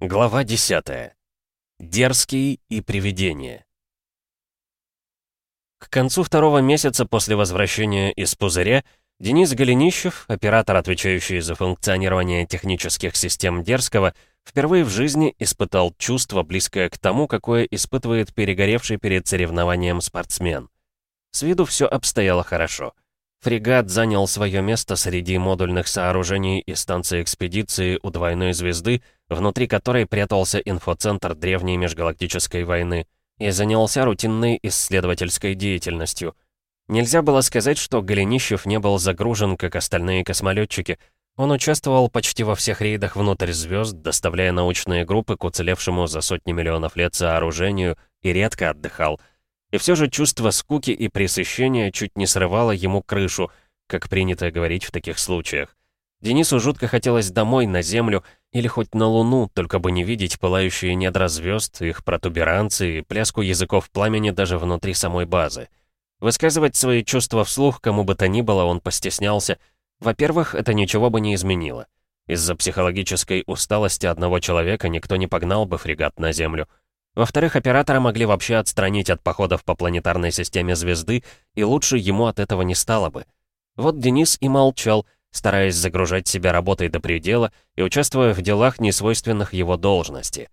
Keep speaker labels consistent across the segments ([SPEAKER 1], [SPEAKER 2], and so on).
[SPEAKER 1] Глава 10. Дерзкий и привидение. К концу второго месяца после возвращения из пузыря Денис Голенищев, оператор, отвечающий за функционирование технических систем Дерзкого, впервые в жизни испытал чувство, близкое к тому, какое испытывает перегоревший перед соревнованием спортсмен. С виду все обстояло хорошо — Фрегат занял свое место среди модульных сооружений и станции экспедиции у двойной звезды, внутри которой прятался инфоцентр древней межгалактической войны, и занялся рутинной исследовательской деятельностью. Нельзя было сказать, что Голенищев не был загружен, как остальные космолетчики. Он участвовал почти во всех рейдах внутрь звезд, доставляя научные группы к уцелевшему за сотни миллионов лет сооружению, и редко отдыхал — и все же чувство скуки и пресыщения чуть не срывало ему крышу, как принято говорить в таких случаях. Денису жутко хотелось домой, на Землю, или хоть на Луну, только бы не видеть пылающие недра звезд, их протуберанцы и пляску языков пламени даже внутри самой базы. Высказывать свои чувства вслух кому бы то ни было он постеснялся. Во-первых, это ничего бы не изменило. Из-за психологической усталости одного человека никто не погнал бы фрегат на Землю. Во-вторых, оператора могли вообще отстранить от походов по планетарной системе звезды, и лучше ему от этого не стало бы. Вот Денис и молчал, стараясь загружать себя работой до предела и участвуя в делах, несвойственных его должности.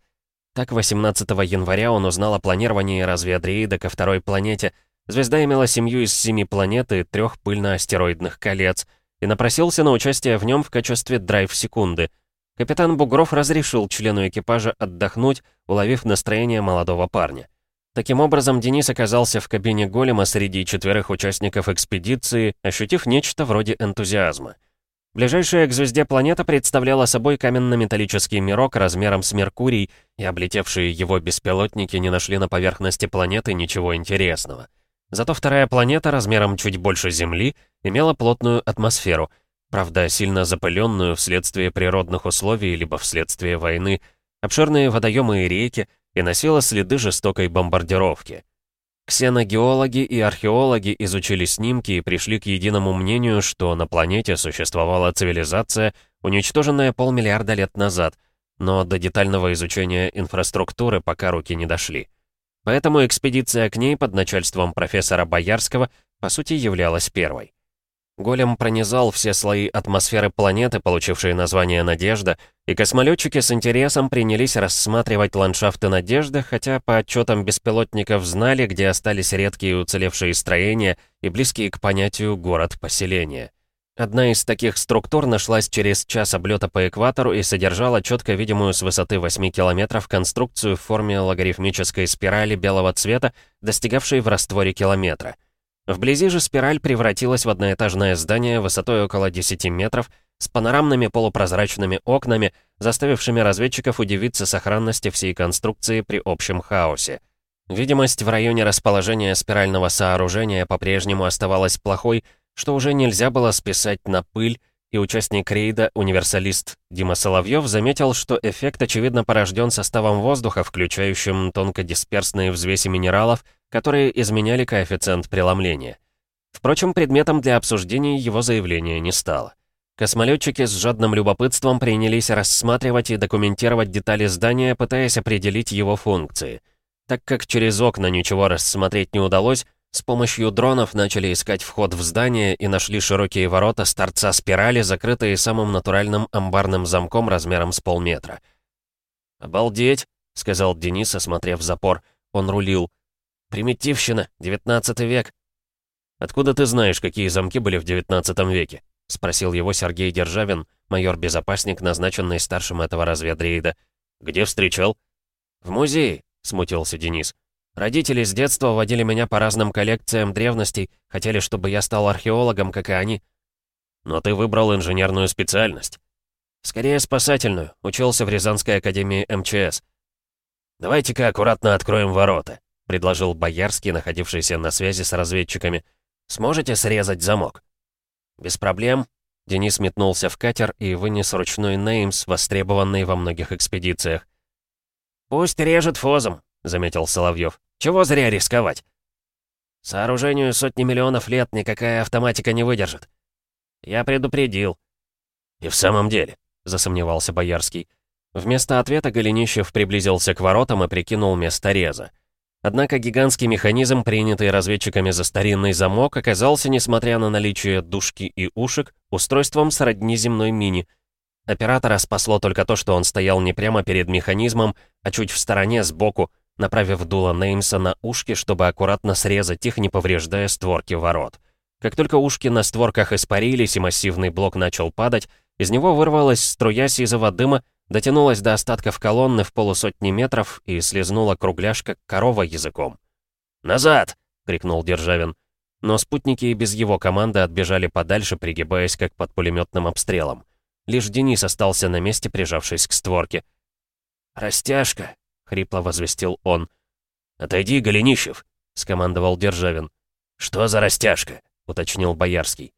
[SPEAKER 1] Так, 18 января он узнал о планировании разведреида ко второй планете. Звезда имела семью из семи планет и трех пыльно-астероидных колец, и напросился на участие в нем в качестве драйв-секунды — Капитан Бугров разрешил члену экипажа отдохнуть, уловив настроение молодого парня. Таким образом, Денис оказался в кабине голема среди четверых участников экспедиции, ощутив нечто вроде энтузиазма. Ближайшая к звезде планета представляла собой каменно-металлический мирок размером с Меркурий, и облетевшие его беспилотники не нашли на поверхности планеты ничего интересного. Зато вторая планета размером чуть больше Земли имела плотную атмосферу — правда, сильно запыленную вследствие природных условий либо вследствие войны, обширные водоемы и реки, и носила следы жестокой бомбардировки. Ксеногеологи и археологи изучили снимки и пришли к единому мнению, что на планете существовала цивилизация, уничтоженная полмиллиарда лет назад, но до детального изучения инфраструктуры пока руки не дошли. Поэтому экспедиция к ней под начальством профессора Боярского по сути являлась первой. Голем пронизал все слои атмосферы планеты, получившей название «Надежда», и космолетчики с интересом принялись рассматривать ландшафты Надежды, хотя по отчетам беспилотников знали, где остались редкие уцелевшие строения и близкие к понятию «город-поселение». Одна из таких структур нашлась через час облета по экватору и содержала четко видимую с высоты 8 километров конструкцию в форме логарифмической спирали белого цвета, достигавшей в растворе километра — Вблизи же спираль превратилась в одноэтажное здание высотой около 10 метров, с панорамными полупрозрачными окнами, заставившими разведчиков удивиться сохранности всей конструкции при общем хаосе. Видимость в районе расположения спирального сооружения по-прежнему оставалась плохой, что уже нельзя было списать на пыль, и участник рейда, универсалист Дима Соловьев, заметил, что эффект очевидно порожден составом воздуха, включающим тонкодисперсные взвеси минералов, которые изменяли коэффициент преломления. Впрочем, предметом для обсуждения его заявления не стало. Космолетчики с жадным любопытством принялись рассматривать и документировать детали здания, пытаясь определить его функции. Так как через окна ничего рассмотреть не удалось, с помощью дронов начали искать вход в здание и нашли широкие ворота с торца спирали, закрытые самым натуральным амбарным замком размером с полметра. «Обалдеть!» — сказал Денис, осмотрев запор. Он рулил. «Примитивщина, девятнадцатый век». «Откуда ты знаешь, какие замки были в девятнадцатом веке?» — спросил его Сергей Державин, майор-безопасник, назначенный старшим этого разведрейда. «Где встречал?» «В музее», — смутился Денис. «Родители с детства водили меня по разным коллекциям древностей, хотели, чтобы я стал археологом, как и они». «Но ты выбрал инженерную специальность». «Скорее спасательную, учился в Рязанской академии МЧС». «Давайте-ка аккуратно откроем ворота», — предложил Боярский, находившийся на связи с разведчиками. «Сможете срезать замок?» «Без проблем». Денис метнулся в катер и вынес ручной Неймс, востребованный во многих экспедициях. «Пусть режет фозом», — заметил Соловьев. «Чего зря рисковать?» «Сооружению сотни миллионов лет никакая автоматика не выдержит». «Я предупредил». «И в самом деле», — засомневался Боярский, Вместо ответа Голенищев приблизился к воротам и прикинул место реза. Однако гигантский механизм, принятый разведчиками за старинный замок, оказался, несмотря на наличие дужки и ушек, устройством сродни земной мини. Оператора спасло только то, что он стоял не прямо перед механизмом, а чуть в стороне, сбоку, направив дуло Неймса на ушки, чтобы аккуратно срезать их, не повреждая створки ворот. Как только ушки на створках испарились и массивный блок начал падать, из него вырвалась струя сизого дыма, дотянулась до остатков колонны в полусотни метров и слезнула кругляш, как корова языком. «Назад!» — крикнул Державин. Но спутники и без его команды отбежали подальше, пригибаясь как под пулеметным обстрелом. Лишь Денис остался на месте, прижавшись к створке. «Растяжка!» — хрипло возвестил он. «Отойди, Голенищев!» — скомандовал Державин. «Что за растяжка?» — уточнил Боярский.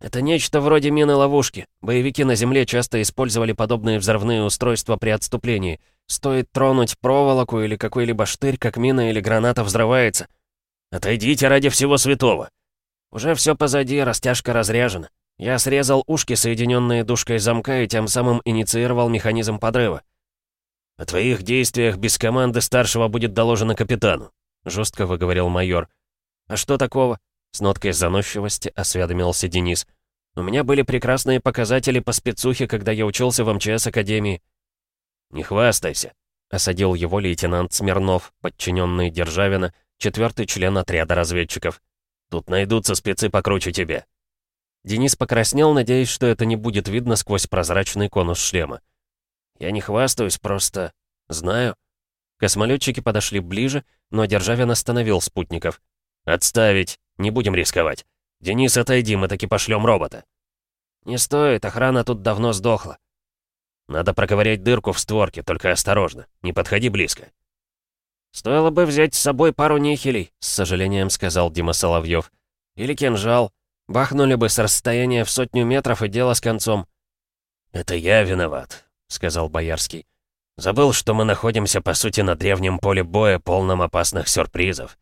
[SPEAKER 1] «Это нечто вроде мины-ловушки. Боевики на земле часто использовали подобные взрывные устройства при отступлении. Стоит тронуть проволоку или какой-либо штырь, как мина или граната взрывается. Отойдите ради всего святого!» «Уже все позади, растяжка разряжена. Я срезал ушки, соединенные дужкой замка, и тем самым инициировал механизм подрыва». «О твоих действиях без команды старшего будет доложено капитану», — жестко выговорил майор. «А что такого?» С ноткой заносчивости осведомился Денис. «У меня были прекрасные показатели по спецухе, когда я учился в МЧС Академии». «Не хвастайся», — осадил его лейтенант Смирнов, подчиненный Державина, четвертый член отряда разведчиков. «Тут найдутся спецы покруче тебя». Денис покраснел, надеясь, что это не будет видно сквозь прозрачный конус шлема. «Я не хвастаюсь, просто... знаю». Космолетчики подошли ближе, но Державин остановил спутников. «Отставить! Не будем рисковать. Денис, отойди, мы таки пошлем робота». «Не стоит, охрана тут давно сдохла». «Надо проковырять дырку в створке, только осторожно. Не подходи близко». «Стоило бы взять с собой пару нихелей», — с сожалением сказал Дима Соловьев. «Или кинжал. Бахнули бы с расстояния в сотню метров и дело с концом».
[SPEAKER 2] «Это я виноват», — сказал Боярский. «Забыл, что мы находимся, по сути, на древнем поле боя, полном опасных сюрпризов.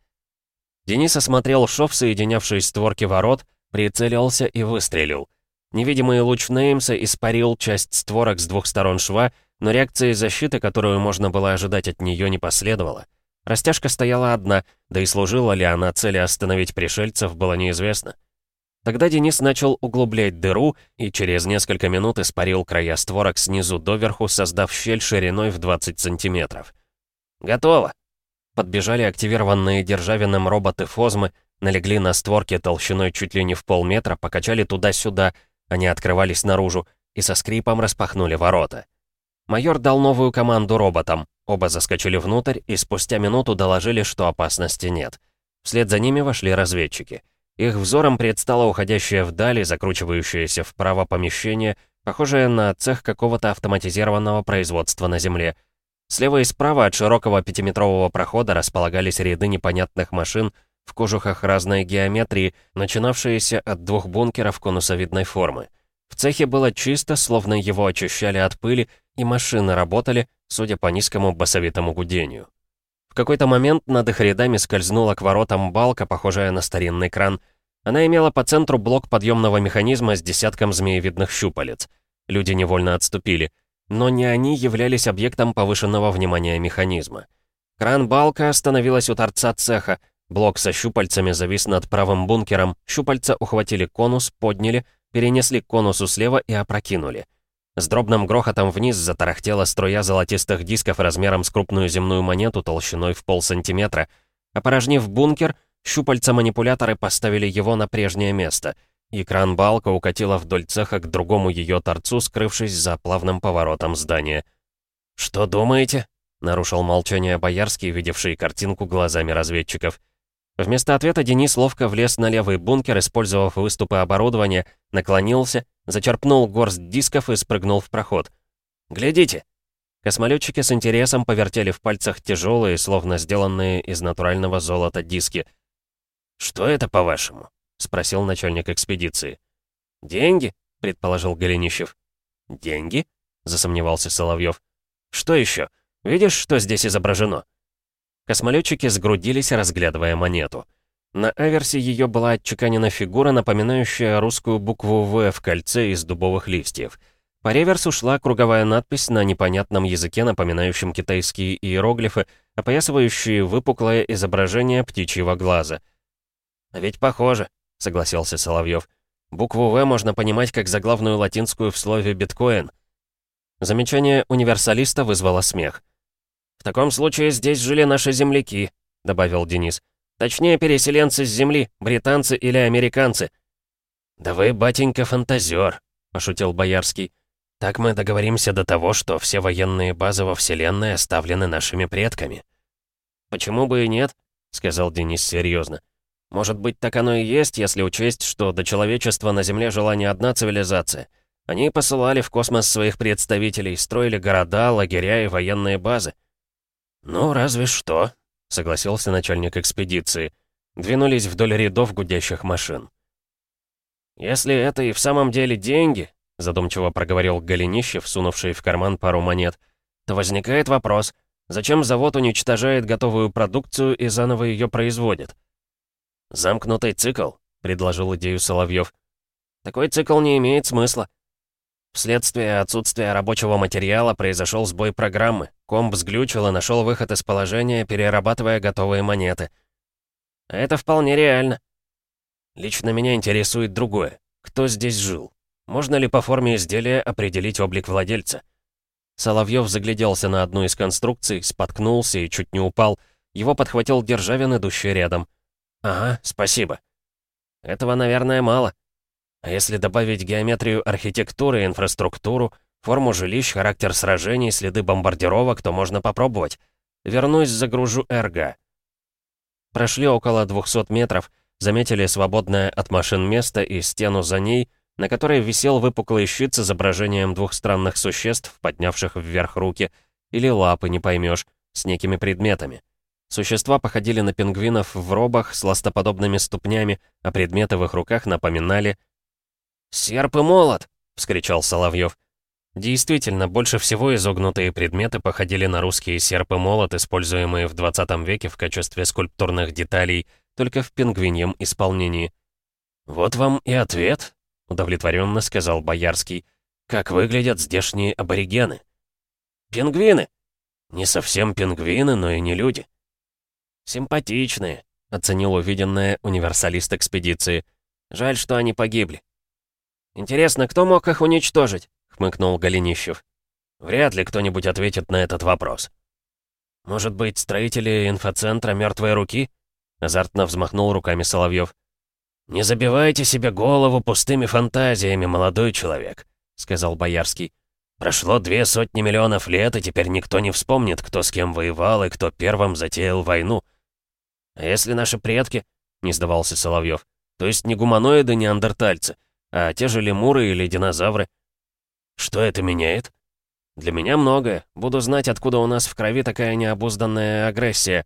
[SPEAKER 1] Денис осмотрел шов, соединявший створки ворот, прицелился и выстрелил. Невидимый луч Неймса испарил часть створок с двух сторон шва, но реакции защиты, которую можно было ожидать от нее, не последовало. Растяжка стояла одна, да и служила ли она цели остановить пришельцев, было неизвестно. Тогда Денис начал углублять дыру и через несколько минут испарил края створок снизу доверху, создав щель шириной в 20 сантиметров. «Готово!» Подбежали активированные Державиным роботы Фозмы, налегли на створки толщиной чуть ли не в полметра, покачали туда-сюда, они открывались наружу, и со скрипом распахнули ворота. Майор дал новую команду роботам. Оба заскочили внутрь и спустя минуту доложили, что опасности нет. Вслед за ними вошли разведчики. Их взором предстало уходящее вдали, закручивающееся вправо помещение, похожее на цех какого-то автоматизированного производства на Земле. Слева и справа от широкого пятиметрового прохода располагались ряды непонятных машин в кожухах разной геометрии, начинавшиеся от двух бункеров конусовидной формы. В цехе было чисто, словно его очищали от пыли, и машины работали, судя по низкому басовитому гудению. В какой-то момент над их рядами скользнула к воротам балка, похожая на старинный кран. Она имела по центру блок подъемного механизма с десятком змеевидных щупалец. Люди невольно отступили — но не они являлись объектом повышенного внимания механизма. Кран-балка остановилась у торца цеха, блок со щупальцами завис над правым бункером, щупальца ухватили конус, подняли, перенесли к конусу слева и опрокинули. С дробным грохотом вниз затарахтела струя золотистых дисков размером с крупную земную монету толщиной в полсантиметра. Опорожнив бункер, щупальца-манипуляторы поставили его на прежнее место — и кран-балка укатила вдоль цеха к другому ее торцу, скрывшись за плавным поворотом здания. «Что думаете?» — нарушил молчание Боярский, видевший картинку глазами разведчиков. Вместо ответа Денис ловко влез на левый бункер, использовав выступы оборудования, наклонился, зачерпнул горсть дисков и спрыгнул в проход. «Глядите!» Космолетчики с интересом повертели в пальцах тяжелые, словно сделанные из натурального золота диски. «Что это, по-вашему?» — спросил начальник экспедиции. «Деньги?» — предположил Голенищев. «Деньги?» — засомневался Соловьев. «Что еще? Видишь, что здесь изображено?» Космолетчики сгрудились, разглядывая монету. На аверсе ее была отчеканена фигура, напоминающая русскую букву «В» в кольце из дубовых листьев. По реверсу шла круговая надпись на непонятном языке, напоминающем китайские иероглифы, опоясывающие выпуклое изображение птичьего глаза.
[SPEAKER 2] «А ведь похоже», — согласился Соловьев. «Букву «В» можно понимать как заглавную латинскую в слове «биткоин».
[SPEAKER 1] Замечание универсалиста вызвало смех.
[SPEAKER 2] «В таком случае здесь жили наши земляки», — добавил Денис. «Точнее, переселенцы с Земли, британцы или американцы».
[SPEAKER 1] «Да вы, батенька, фантазер», — пошутил Боярский. Так мы договоримся до того, что все военные базы во Вселенной оставлены нашими предками».
[SPEAKER 2] «Почему бы и нет?» — сказал Денис серьезно. «Может быть, так оно и есть, если учесть, что до человечества на Земле жила не одна цивилизация. Они посылали в космос своих представителей, строили города, лагеря и военные базы».
[SPEAKER 1] «Ну, разве что», — согласился начальник экспедиции. Двинулись вдоль рядов гудящих машин.
[SPEAKER 2] «Если это и в самом деле деньги, задумчиво проговорил Голенищев, сунувший в карман пару монет, то возникает вопрос, зачем завод уничтожает готовую продукцию и заново ее производит?
[SPEAKER 1] «Замкнутый цикл», — предложил идею Соловьев.
[SPEAKER 2] «Такой цикл не имеет смысла. Вследствие отсутствия рабочего материала произошел сбой программы. Комп сглючил и нашел выход из положения, перерабатывая готовые монеты. Это вполне реально. Лично меня интересует другое. Кто здесь жил? Можно ли по форме изделия определить облик владельца?
[SPEAKER 1] Соловьев загляделся на одну из конструкций, споткнулся и чуть не упал. Его подхватил Державин, идущий рядом.
[SPEAKER 2] «Ага, спасибо». «Этого, наверное, мало. А если добавить геометрию архитектуры, инфраструктуру, форму жилищ, характер сражений, следы бомбардировок, то можно попробовать. Вернусь, загружу эрго».
[SPEAKER 1] Прошли около 200 метров, заметили свободное от машин место и стену за ней — на которой висел выпуклый щит с изображением двух странных существ, поднявших вверх руки, или лапы, не поймешь, с некими предметами. Существа походили на пингвинов в робах с ластоподобными ступнями, а предметы в их руках напоминали...
[SPEAKER 2] «Серп и молот!» — вскричал Соловьев.
[SPEAKER 1] Действительно, больше всего изогнутые предметы походили на русские серп и молот, используемые в 20 веке в качестве скульптурных деталей, только в пингвиньем исполнении.
[SPEAKER 2] «Вот вам и ответ», — удовлетворенно сказал Боярский. «Как выглядят здешние аборигены?» «Пингвины!» «Не совсем пингвины, но и не люди».
[SPEAKER 1] «Симпатичные», — оценил увиденное универсалист экспедиции. «Жаль, что они погибли».
[SPEAKER 2] «Интересно, кто мог их уничтожить?» — хмыкнул
[SPEAKER 1] Голенищев. «Вряд ли кто-нибудь ответит на этот вопрос».
[SPEAKER 2] «Может быть, строители инфоцентра «Мертвой руки»?» — азартно взмахнул руками Соловьев.
[SPEAKER 1] «Не забивайте себе голову пустыми фантазиями, молодой человек», — сказал Боярский. «Прошло две сотни миллионов лет, и теперь никто не вспомнит, кто с кем воевал и кто первым затеял войну».
[SPEAKER 2] «А если наши предки?» — не сдавался Соловьев. «То есть не гуманоиды, не андертальцы, а те же лемуры или динозавры?»
[SPEAKER 1] «Что это меняет?»
[SPEAKER 2] «Для меня многое. Буду знать, откуда у нас в крови такая необузданная агрессия».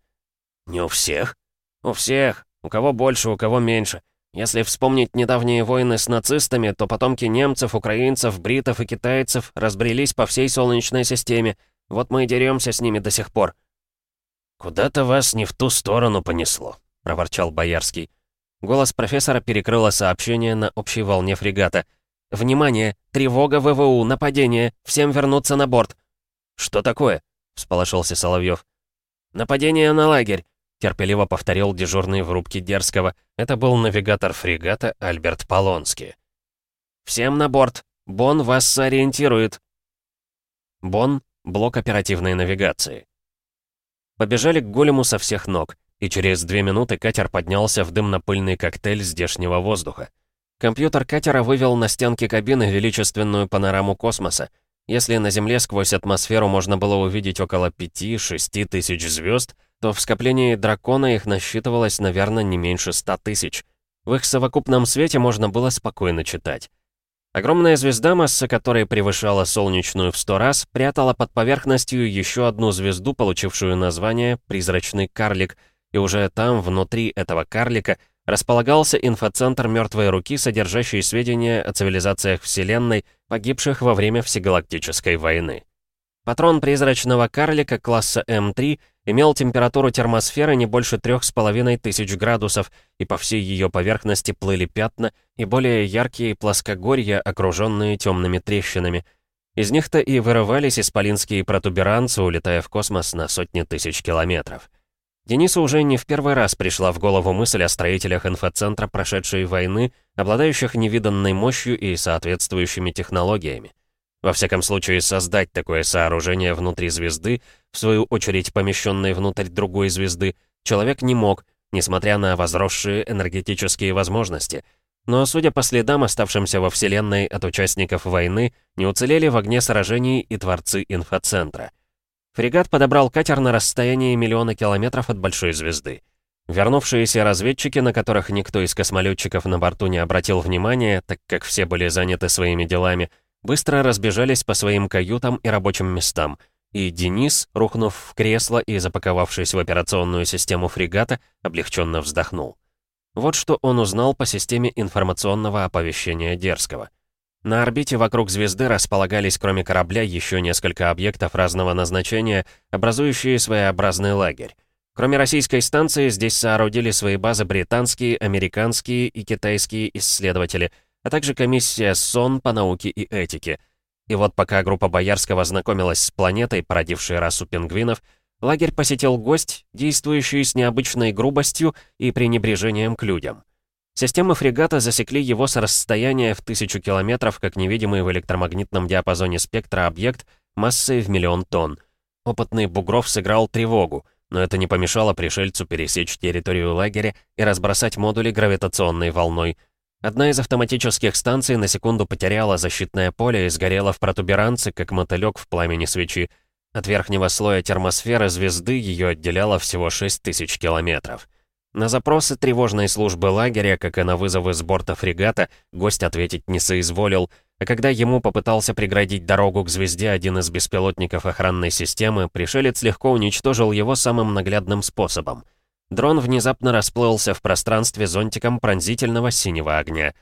[SPEAKER 1] «Не у всех?»
[SPEAKER 2] «У всех. У кого больше, у кого меньше. Если вспомнить недавние войны с нацистами, то потомки немцев, украинцев, бритов и китайцев разбрелись по всей Солнечной системе. Вот мы и деремся с ними до сих пор».
[SPEAKER 1] «Куда-то вас не в ту сторону понесло», — проворчал Боярский.
[SPEAKER 2] Голос профессора перекрыло сообщение на общей волне фрегата. «Внимание! Тревога ВВУ! Нападение! Всем вернуться на борт!»
[SPEAKER 1] «Что такое?» — всполошился Соловьев.
[SPEAKER 2] «Нападение на лагерь.
[SPEAKER 1] Терпеливо повторил дежурный в рубке Дерзкого. Это был навигатор фрегата Альберт Полонский.
[SPEAKER 2] «Всем на борт! Бон вас сориентирует!»
[SPEAKER 1] Бон — блок оперативной навигации. Побежали к голему со всех ног, и через две минуты катер поднялся в дымно-пыльный коктейль здешнего воздуха. Компьютер катера вывел на стенки кабины величественную панораму космоса. Если на Земле сквозь атмосферу можно было увидеть около 5-6 тысяч звезд, то в скоплении дракона их насчитывалось, наверное, не меньше ста тысяч. В их совокупном свете можно было спокойно читать. Огромная звезда, масса которой превышала солнечную в сто раз, прятала под поверхностью еще одну звезду, получившую название «Призрачный карлик», и уже там, внутри этого карлика, располагался инфоцентр мертвой руки, содержащий сведения о цивилизациях Вселенной, погибших во время Всегалактической войны. Патрон призрачного карлика класса М3 имел температуру термосферы не больше 3500 градусов, и по всей ее поверхности плыли пятна и более яркие плоскогорья, окруженные темными трещинами. Из них-то и вырывались исполинские протуберанцы, улетая в космос на сотни тысяч километров. Денису уже не в первый раз пришла в голову мысль о строителях инфоцентра прошедшей войны, обладающих невиданной мощью и соответствующими технологиями. Во всяком случае, создать такое сооружение внутри звезды, в свою очередь помещенной внутрь другой звезды, человек не мог, несмотря на возросшие энергетические возможности. Но, судя по следам, оставшимся во Вселенной от участников войны, не уцелели в огне сражений и творцы инфоцентра. Фрегат подобрал катер на расстоянии миллиона километров от большой звезды. Вернувшиеся разведчики, на которых никто из космолетчиков на борту не обратил внимания, так как все были заняты своими делами, быстро разбежались по своим каютам и рабочим местам, и Денис, рухнув в кресло и запаковавшись в операционную систему фрегата, облегченно вздохнул. Вот что он узнал по системе информационного оповещения Дерского. На орбите вокруг звезды располагались, кроме корабля, еще несколько объектов разного назначения, образующие своеобразный лагерь. Кроме российской станции, здесь соорудили свои базы британские, американские и китайские исследователи — а также комиссия СОН по науке и этике. И вот пока группа Боярского знакомилась с планетой, породившей расу пингвинов, лагерь посетил гость, действующий с необычной грубостью и пренебрежением к людям. Системы фрегата засекли его с расстояния в тысячу километров как невидимый в электромагнитном диапазоне спектра объект массой в миллион тонн. Опытный Бугров сыграл тревогу, но это не помешало пришельцу пересечь территорию лагеря и разбросать модули гравитационной волной — Одна из автоматических станций на секунду потеряла защитное поле и сгорела в протуберанце, как мотылек в пламени свечи. От верхнего слоя термосферы звезды ее отделяло всего 6000 километров. На запросы тревожной службы лагеря, как и на вызовы с борта фрегата, гость ответить не соизволил, а когда ему попытался преградить дорогу к звезде один из беспилотников охранной системы, пришелец легко уничтожил его самым наглядным способом — Дрон внезапно расплылся в пространстве зонтиком пронзительного синего огня.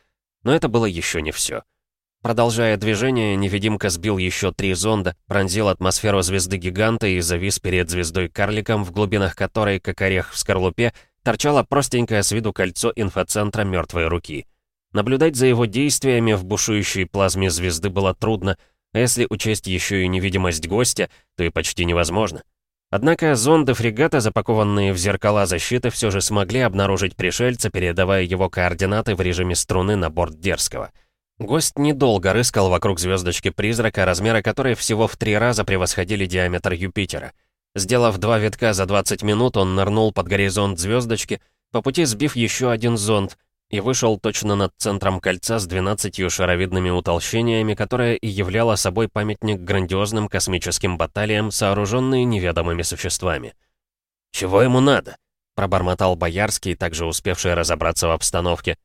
[SPEAKER 1] Но это было еще не все. Продолжая движение, невидимка сбил еще три зонда, пронзил атмосферу звезды-гиганта и завис перед звездой-карликом, в глубинах которой, как орех в скорлупе, торчало простенькое с виду кольцо инфоцентра мертвой руки. Наблюдать за его действиями в бушующей плазме звезды было трудно, а если учесть еще и невидимость гостя, то и почти невозможно. Однако зонды фрегата, запакованные в зеркала защиты, все же смогли обнаружить пришельца, передавая его координаты в режиме струны на борт Дерзкого. Гость недолго рыскал вокруг звездочки призрака, размеры которой всего в три раза превосходили диаметр Юпитера. Сделав два витка за 20 минут, он нырнул под горизонт звездочки, по пути сбив еще один зонд, и вышел точно над центром кольца с 12 шаровидными утолщениями, которое и являло собой памятник грандиозным космическим баталиям, сооруженные неведомыми существами. «Чего ему надо?» — пробормотал Боярский, также успевший разобраться в обстановке.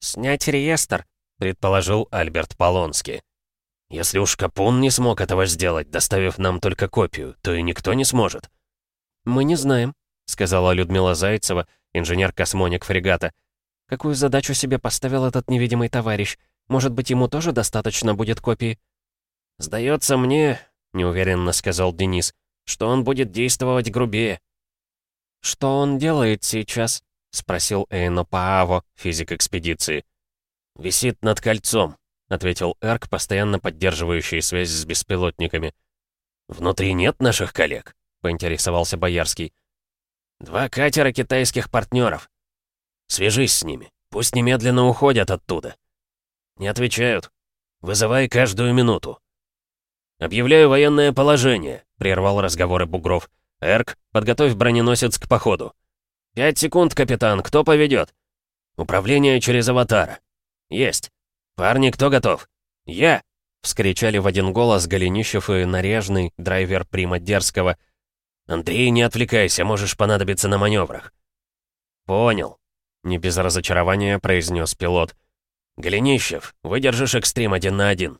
[SPEAKER 1] «Снять реестр», — предположил Альберт Полонский. «Если уж Капун не смог этого сделать, доставив нам только копию, то и никто не сможет».
[SPEAKER 2] «Мы не знаем», — сказала Людмила Зайцева, инженер-космоник фрегата. Какую задачу себе поставил этот невидимый товарищ? Может быть, ему тоже достаточно будет копии?»
[SPEAKER 1] «Сдается мне», — неуверенно сказал Денис, «что он будет действовать грубее».
[SPEAKER 2] «Что он делает сейчас?» — спросил Эйно Пааво, физик экспедиции.
[SPEAKER 1] «Висит над кольцом», — ответил Эрк, постоянно поддерживающий связь с беспилотниками. «Внутри нет наших коллег?» — поинтересовался Боярский. «Два катера китайских партнеров. Свяжись с ними. Пусть немедленно уходят оттуда. Не отвечают. Вызывай каждую минуту. «Объявляю военное положение», — прервал разговоры Бугров. «Эрк, подготовь броненосец к походу». «Пять секунд, капитан, кто поведет?» «Управление через аватара». «Есть. Парни, кто готов?» «Я!» — вскричали в один голос Голенищев и Нарежный, драйвер Прима Дерзкого. «Андрей, не отвлекайся, можешь понадобиться на маневрах». «Понял», не без разочарования произнес пилот. «Голенищев, выдержишь экстрим один на один».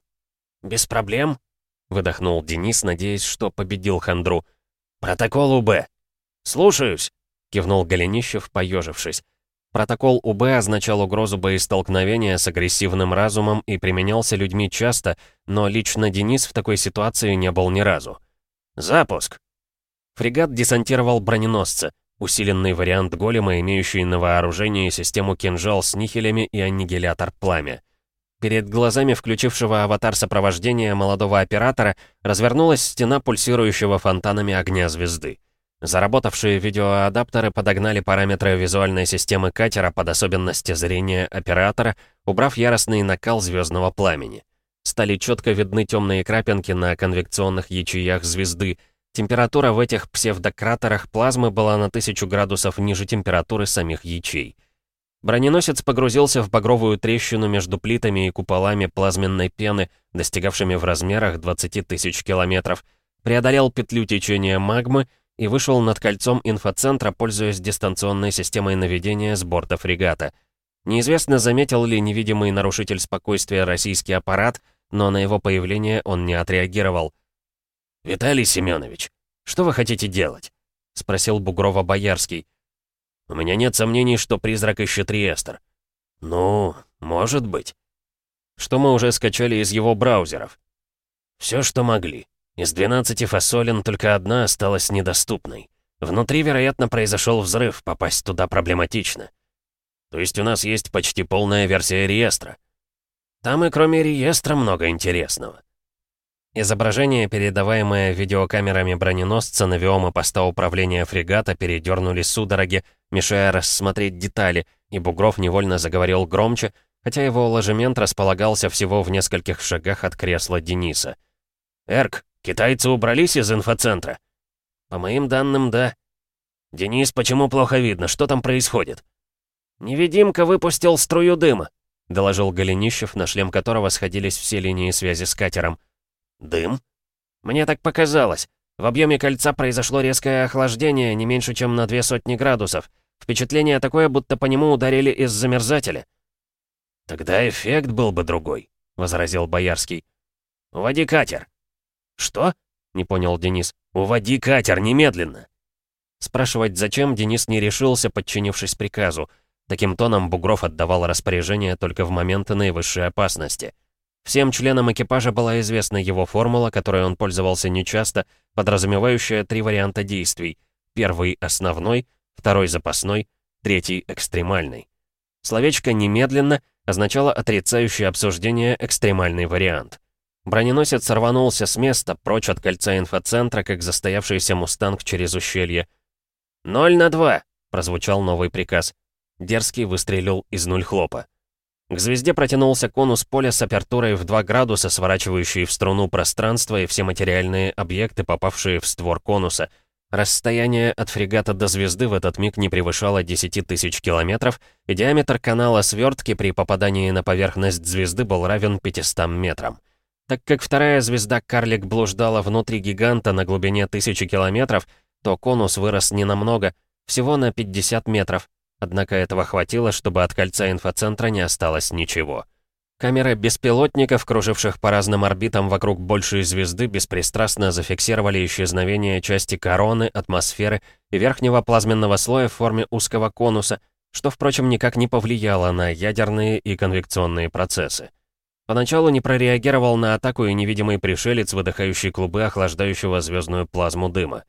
[SPEAKER 1] «Без проблем», — выдохнул Денис, надеясь, что победил хандру. «Протокол УБ». «Слушаюсь», — кивнул Голенищев, поежившись. Протокол УБ означал угрозу боестолкновения с агрессивным разумом и применялся людьми часто, но лично Денис в такой ситуации не был ни разу. «Запуск!» Фрегат десантировал броненосцы — усиленный вариант голема, имеющий на вооружении систему кинжал с нихелями и аннигилятор пламя. Перед глазами включившего аватар сопровождения молодого оператора развернулась стена пульсирующего фонтанами огня звезды. Заработавшие видеоадаптеры подогнали параметры визуальной системы катера под особенности зрения оператора, убрав яростный накал звездного пламени. Стали четко видны темные крапинки на конвекционных ячеях звезды. Температура в этих псевдократерах плазмы была на тысячу градусов ниже температуры самих ячей. Броненосец погрузился в багровую трещину между плитами и куполами плазменной пены, достигавшими в размерах 20 тысяч километров, преодолел петлю течения магмы и вышел над кольцом инфоцентра, пользуясь дистанционной системой наведения с борта фрегата. Неизвестно, заметил ли невидимый нарушитель спокойствия российский аппарат, но на его появление он не отреагировал. «Виталий Семенович, что вы хотите делать?» — спросил Бугрова-Боярский. У меня нет сомнений, что призрак ищет реестр. Ну, может быть. Что мы уже скачали из его браузеров? Все, что могли. Из 12 фасолин только одна осталась недоступной. Внутри, вероятно, произошел взрыв, попасть туда проблематично. То есть у нас есть почти полная версия реестра. Там и кроме реестра много интересного. Изображение, передаваемое видеокамерами броненосца навиома поста управления фрегата, передернули судороги, мешая рассмотреть детали, и Бугров невольно заговорил громче, хотя его ложемент располагался всего в нескольких шагах от кресла Дениса. «Эрк, китайцы убрались из инфоцентра?» «По моим данным, да». «Денис, почему плохо видно? Что там происходит?» «Невидимка выпустил струю дыма», — доложил Голенищев, на шлем которого сходились все линии связи с катером. «Дым?» «Мне так показалось. В объеме кольца произошло резкое охлаждение, не меньше, чем на две сотни градусов. Впечатление такое, будто по нему ударили из замерзателя». «Тогда эффект был бы другой», — возразил Боярский. «Уводи катер». «Что?» — не понял Денис. «Уводи катер, немедленно!» Спрашивать зачем, Денис не решился, подчинившись приказу. Таким тоном Бугров отдавал распоряжение только в моменты наивысшей опасности — Всем членам экипажа была известна его формула, которой он пользовался нечасто, подразумевающая три варианта действий. Первый — основной, второй — запасной, третий — экстремальный. Словечко «немедленно» означало отрицающее обсуждение экстремальный вариант. Броненосец рванулся с места, прочь от кольца инфоцентра, как застоявшийся мустанг через ущелье. «Ноль на два!» — прозвучал новый приказ. Дерзкий выстрелил из нуль хлопа. К звезде протянулся конус поля с апертурой в 2 градуса, сворачивающий в струну пространство и все материальные объекты, попавшие в створ конуса. Расстояние от фрегата до звезды в этот миг не превышало 10 тысяч километров, и диаметр канала свертки при попадании на поверхность звезды был равен 500 метрам. Так как вторая звезда Карлик блуждала внутри гиганта на глубине тысячи километров, то конус вырос ненамного, всего на 50 метров, Однако этого хватило, чтобы от кольца инфоцентра не осталось ничего. Камеры беспилотников, круживших по разным орбитам вокруг большей звезды, беспристрастно зафиксировали исчезновение части короны, атмосферы и верхнего плазменного слоя в форме узкого конуса, что, впрочем, никак не повлияло на ядерные и конвекционные процессы. Поначалу не прореагировал на атаку и невидимый пришелец, выдыхающий клубы охлаждающего звездную плазму дыма.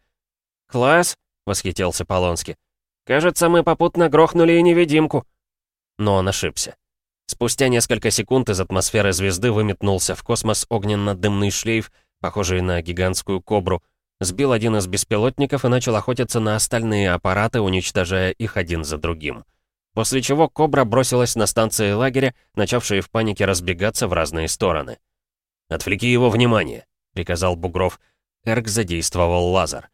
[SPEAKER 1] «Класс!» — восхитился Полонский. «Кажется, мы попутно грохнули и невидимку». Но он ошибся. Спустя несколько секунд из атмосферы звезды выметнулся в космос огненно-дымный шлейф, похожий на гигантскую кобру, сбил один из беспилотников и начал охотиться на остальные аппараты, уничтожая их один за другим. После чего кобра бросилась на станции лагеря, начавшие в панике разбегаться в разные стороны. «Отвлеки его внимание», — приказал Бугров. Эрк задействовал лазер.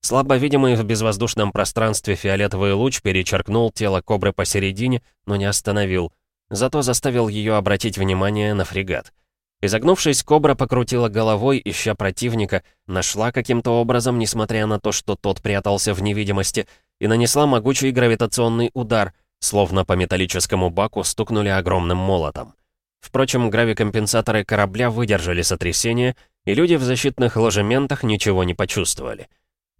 [SPEAKER 1] Слабо видимый в безвоздушном пространстве фиолетовый луч перечеркнул тело кобры посередине, но не остановил. Зато заставил ее обратить внимание на фрегат. Изогнувшись, кобра покрутила головой, ища противника, нашла каким-то образом, несмотря на то, что тот прятался в невидимости, и нанесла могучий гравитационный удар, словно по металлическому баку стукнули огромным молотом. Впрочем, гравикомпенсаторы корабля выдержали сотрясение, и люди в защитных ложементах ничего не почувствовали.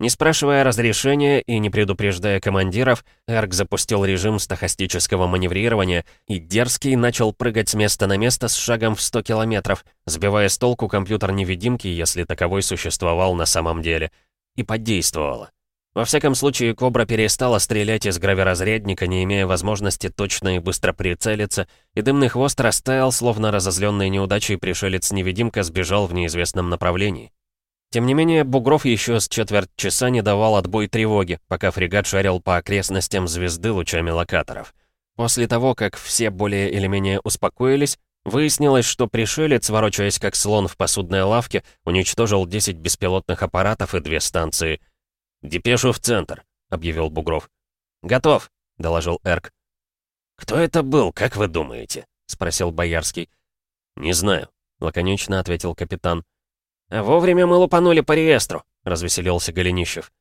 [SPEAKER 1] Не спрашивая разрешения и не предупреждая командиров, Эрк запустил режим стахастического маневрирования, и Дерзкий начал прыгать с места на место с шагом в 100 километров, сбивая с толку компьютер-невидимки, если таковой существовал на самом деле. И подействовало. Во всяком случае, «Кобра» перестала стрелять из гравиразрядника, не имея возможности точно и быстро прицелиться, и дымный хвост растаял, словно разозленный неудачей пришелец-невидимка сбежал в неизвестном направлении. Тем не менее, Бугров еще с четверть часа не давал отбой тревоги, пока фрегат шарил по окрестностям звезды лучами локаторов. После того, как все более или менее успокоились, выяснилось, что пришелец, ворочаясь как слон в посудной лавке, уничтожил 10 беспилотных аппаратов и две станции — «Депешу в центр», — объявил Бугров.
[SPEAKER 2] «Готов», — доложил Эрк.
[SPEAKER 1] «Кто это был, как вы думаете?» — спросил Боярский.
[SPEAKER 2] «Не знаю», — лаконично ответил капитан.
[SPEAKER 1] «А вовремя мы лупанули по реестру», — развеселился Голенищев.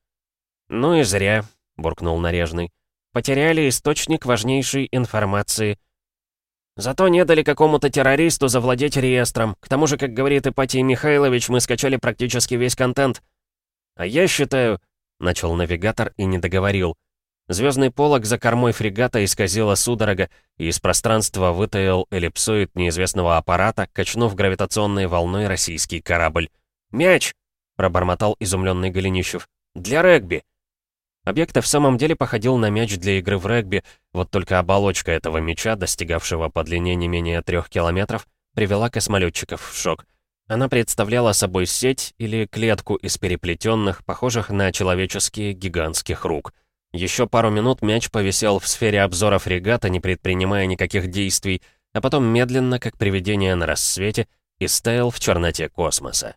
[SPEAKER 2] «Ну и зря», — буркнул Нарежный. «Потеряли источник важнейшей информации».
[SPEAKER 1] «Зато не дали какому-то террористу завладеть реестром. К тому же, как говорит Ипатий Михайлович, мы скачали практически весь контент. А я считаю, Начал навигатор и не договорил. Звездный полог за кормой фрегата исказило судорога, и из пространства вытаил эллипсоид неизвестного аппарата, качнув гравитационной волной российский корабль.
[SPEAKER 2] «Мяч!»
[SPEAKER 1] — пробормотал изумленный Голенищев. «Для регби!» Объект в самом деле походил на мяч для игры в регби, вот только оболочка этого мяча, достигавшего по длине не менее трех километров, привела космолетчиков в шок. Она представляла собой сеть или клетку из переплетенных, похожих на человеческие гигантских рук. Еще пару минут мяч повисел в сфере обзора фрегата, не предпринимая никаких действий, а потом медленно, как привидение на рассвете, истаял в черноте космоса.